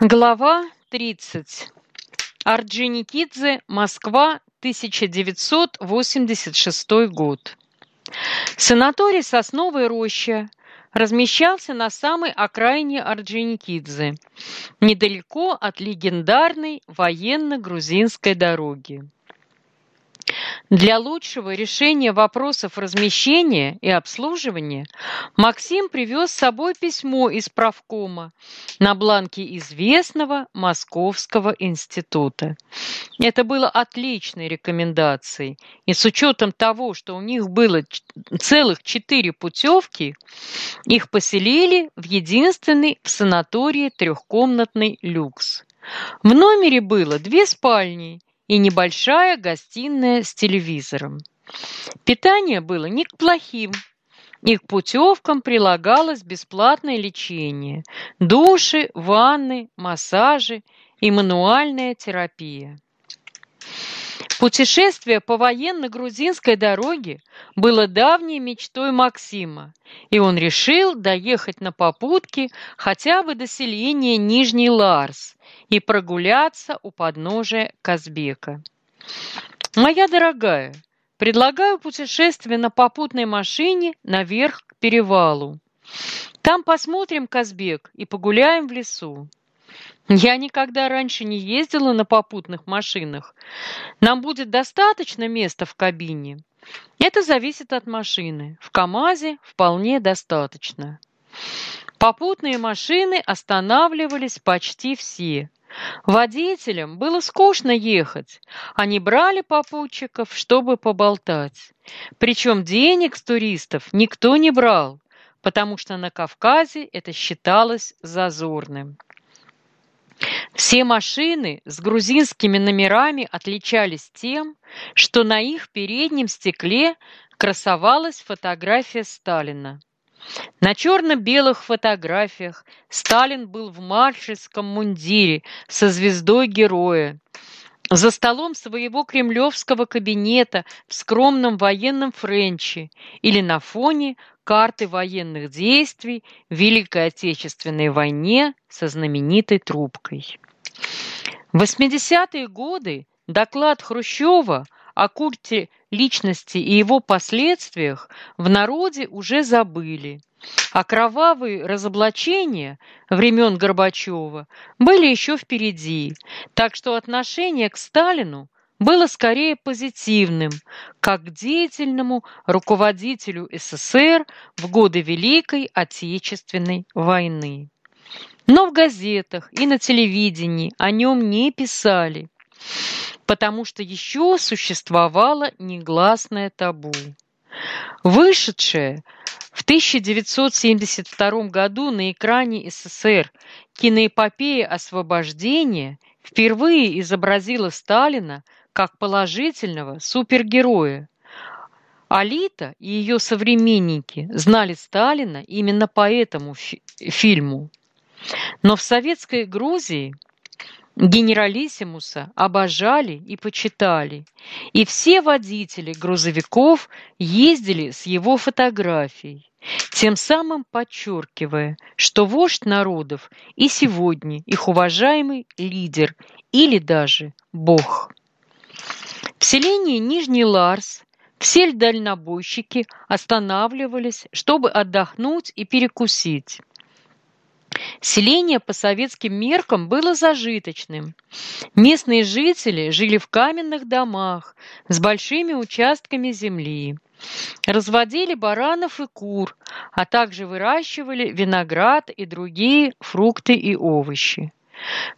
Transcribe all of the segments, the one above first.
Глава 30. Орджоникидзе, Москва, 1986 год. Санаторий «Сосновая роща» размещался на самой окраине Орджоникидзе, недалеко от легендарной военно-грузинской дороги. Для лучшего решения вопросов размещения и обслуживания Максим привез с собой письмо из правкома на бланке известного Московского института. Это было отличной рекомендацией, и с учетом того, что у них было целых четыре путевки, их поселили в единственный в санатории трехкомнатный люкс. В номере было две спальни – и небольшая гостиная с телевизором. Питание было не к плохим, и к путевкам прилагалось бесплатное лечение, души, ванны, массажи и мануальная терапия. Путешествие по военно-грузинской дороге было давней мечтой Максима, и он решил доехать на попутке хотя бы до селения Нижний Ларс и прогуляться у подножия Казбека. «Моя дорогая, предлагаю путешествие на попутной машине наверх к перевалу. Там посмотрим Казбек и погуляем в лесу. Я никогда раньше не ездила на попутных машинах. Нам будет достаточно места в кабине. Это зависит от машины. В КАМАЗе вполне достаточно. Попутные машины останавливались почти все. Водителям было скучно ехать. Они брали попутчиков, чтобы поболтать. Причем денег с туристов никто не брал, потому что на Кавказе это считалось зазорным. Все машины с грузинскими номерами отличались тем, что на их переднем стекле красовалась фотография Сталина. На черно-белых фотографиях Сталин был в маршальском мундире со звездой героя. За столом своего кремлевского кабинета в скромном военном френче или на фоне карты военных действий в Великой Отечественной войне со знаменитой трубкой. В 80-е годы доклад Хрущева о культе личности и его последствиях в народе уже забыли, а кровавые разоблачения времен Горбачева были еще впереди, так что отношение к Сталину было скорее позитивным, как к деятельному руководителю СССР в годы Великой Отечественной войны. Но в газетах и на телевидении о нем не писали, потому что еще существовало негласное табу. Вышедшее в 1972 году на экране СССР киноэпопея освобождения впервые изобразила Сталина как положительного супергероя. Алита и ее современники знали Сталина именно по этому фи фильму. Но в советской Грузии генералиссимуса обожали и почитали, и все водители грузовиков ездили с его фотографией, тем самым подчеркивая, что вождь народов и сегодня их уважаемый лидер или даже Бог. В селении Нижний Ларс все дальнобойщики останавливались, чтобы отдохнуть и перекусить. Селение по советским меркам было зажиточным. Местные жители жили в каменных домах с большими участками земли, разводили баранов и кур, а также выращивали виноград и другие фрукты и овощи.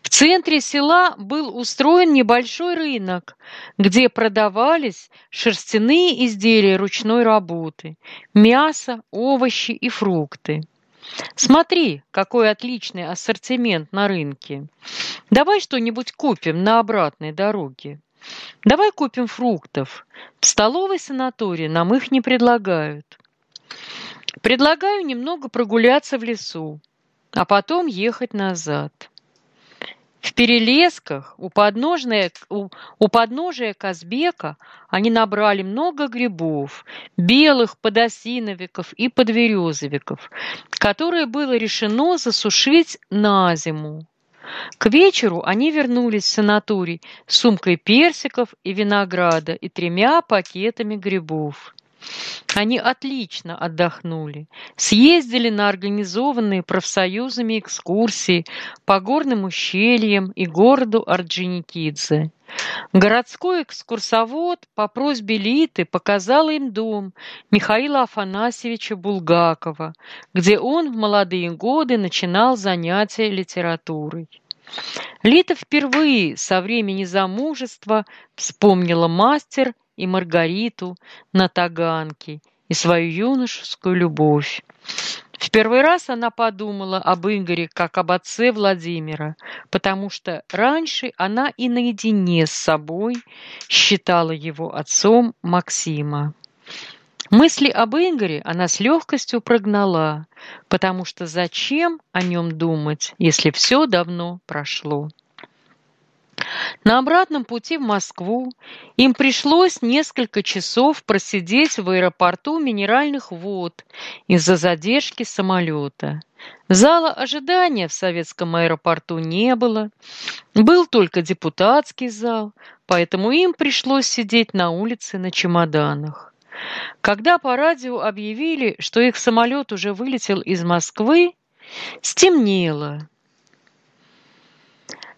В центре села был устроен небольшой рынок, где продавались шерстяные изделия ручной работы, мясо, овощи и фрукты. Смотри, какой отличный ассортимент на рынке. Давай что-нибудь купим на обратной дороге. Давай купим фруктов. В столовой санатории нам их не предлагают. Предлагаю немного прогуляться в лесу, а потом ехать назад. В Перелесках у подножия, у, у подножия Казбека они набрали много грибов, белых подосиновиков и подверезовиков, которые было решено засушить на зиму. К вечеру они вернулись в санаторий с сумкой персиков и винограда и тремя пакетами грибов. Они отлично отдохнули, съездили на организованные профсоюзами экскурсии по горным ущельям и городу Орджоникидзе. Городской экскурсовод по просьбе Литы показал им дом Михаила Афанасьевича Булгакова, где он в молодые годы начинал занятия литературой. Лита впервые со времени замужества вспомнила мастер и Маргариту на Таганке и свою юношескую любовь. В первый раз она подумала об Игоре как об отце Владимира, потому что раньше она и наедине с собой считала его отцом Максима. Мысли об Игоре она с легкостью прогнала, потому что зачем о нем думать, если все давно прошло. На обратном пути в Москву им пришлось несколько часов просидеть в аэропорту минеральных вод из-за задержки самолета. Зала ожидания в советском аэропорту не было, был только депутатский зал, поэтому им пришлось сидеть на улице на чемоданах. Когда по радио объявили, что их самолет уже вылетел из Москвы, стемнело.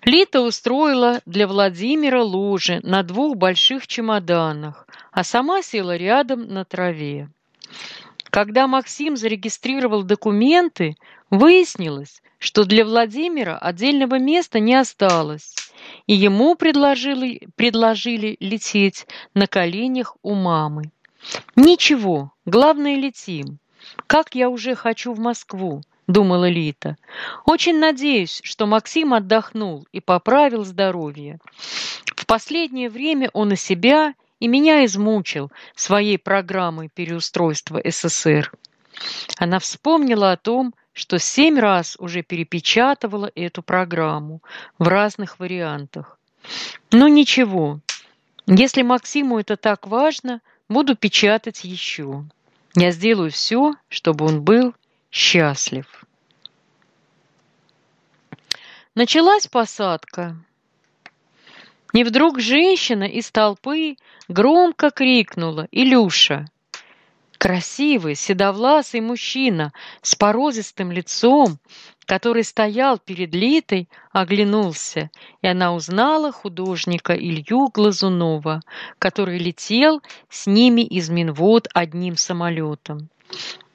Лита устроила для Владимира лужи на двух больших чемоданах, а сама села рядом на траве. Когда Максим зарегистрировал документы, выяснилось, что для Владимира отдельного места не осталось, и ему предложили, предложили лететь на коленях у мамы. «Ничего, главное, летим. Как я уже хочу в Москву. — думала Лита. «Очень надеюсь, что Максим отдохнул и поправил здоровье. В последнее время он и себя, и меня измучил своей программой переустройства СССР». Она вспомнила о том, что семь раз уже перепечатывала эту программу в разных вариантах. «Ну ничего, если Максиму это так важно, буду печатать еще. Я сделаю все, чтобы он был счастлив. Началась посадка. И вдруг женщина из толпы громко крикнула «Илюша!». Красивый, седовласый мужчина с порозистым лицом, который стоял перед Литой, оглянулся, и она узнала художника Илью Глазунова, который летел с ними из Минвод одним самолетом.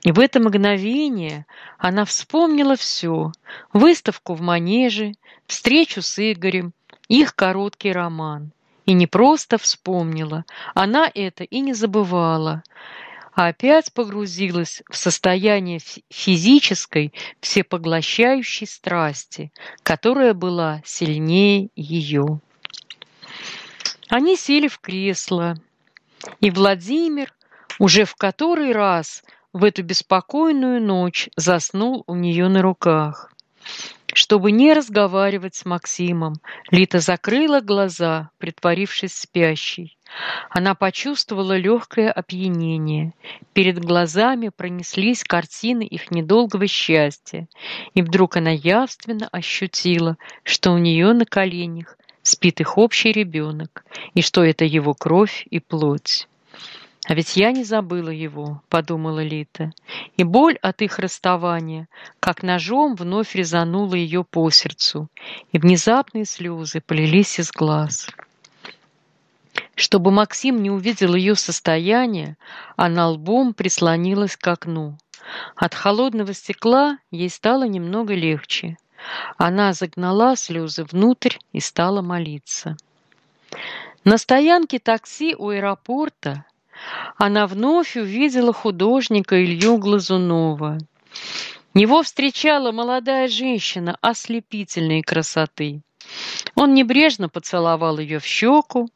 И в это мгновение она вспомнила все: выставку в Манеже, встречу с Игорем, их короткий роман. И не просто вспомнила, она это и не забывала, а опять погрузилась в состояние физической, всепоглощающей страсти, которая была сильнее ее. Они сели в кресло, и Владимир уже в который раз в эту беспокойную ночь заснул у нее на руках. Чтобы не разговаривать с Максимом, Лита закрыла глаза, притворившись спящей. Она почувствовала легкое опьянение. Перед глазами пронеслись картины их недолгого счастья, и вдруг она явственно ощутила, что у нее на коленях спит их общий ребенок, и что это его кровь и плоть. «А ведь я не забыла его», — подумала Лита, и боль от их расставания, как ножом, вновь резанула ее по сердцу, и внезапные слезы полились из глаз. Чтобы Максим не увидел ее состояние, она лбом прислонилась к окну. От холодного стекла ей стало немного легче. Она загнала слезы внутрь и стала молиться. На стоянке такси у аэропорта она вновь увидела художника Илью Глазунова. Его встречала молодая женщина ослепительной красоты. Он небрежно поцеловал ее в щеку,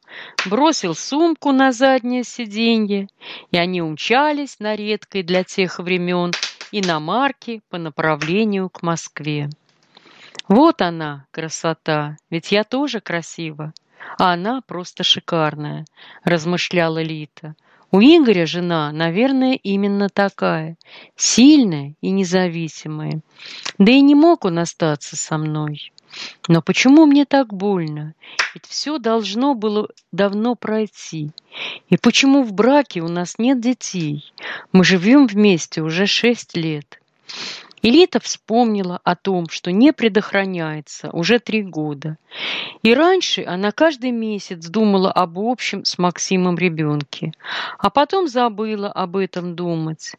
бросил сумку на заднее сиденье, и они умчались на редкой для тех времен иномарке по направлению к Москве. Вот она, красота, ведь я тоже красива, а она просто шикарная, размышляла Лита. У Игоря жена, наверное, именно такая, сильная и независимая. Да и не мог он остаться со мной. Но почему мне так больно? Ведь все должно было давно пройти. И почему в браке у нас нет детей? Мы живем вместе уже шесть лет. Элита вспомнила о том, что не предохраняется уже три года. И раньше она каждый месяц думала об общем с Максимом ребенке, а потом забыла об этом думать.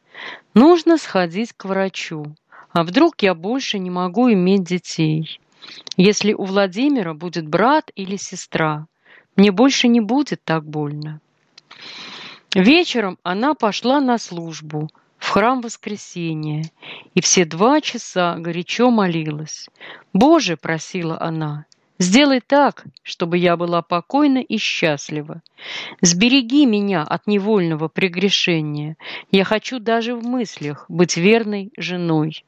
Нужно сходить к врачу. А вдруг я больше не могу иметь детей? Если у Владимира будет брат или сестра, мне больше не будет так больно. Вечером она пошла на службу – в храм Воскресения, и все два часа горячо молилась. «Боже!» — просила она, — «сделай так, чтобы я была покойна и счастлива. Сбереги меня от невольного прегрешения. Я хочу даже в мыслях быть верной женой».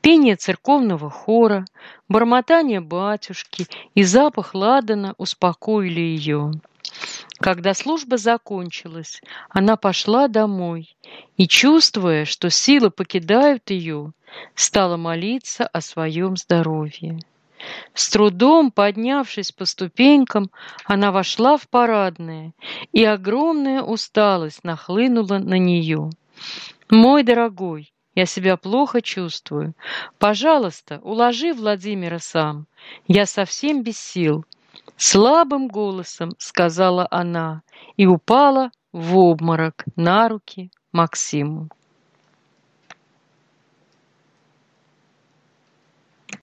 Пение церковного хора, бормотание батюшки и запах ладана успокоили ее. Когда служба закончилась, она пошла домой и, чувствуя, что силы покидают ее, стала молиться о своем здоровье. С трудом поднявшись по ступенькам, она вошла в парадное, и огромная усталость нахлынула на нее. «Мой дорогой, я себя плохо чувствую. Пожалуйста, уложи Владимира сам. Я совсем без сил. Слабым голосом сказала она и упала в обморок на руки Максиму.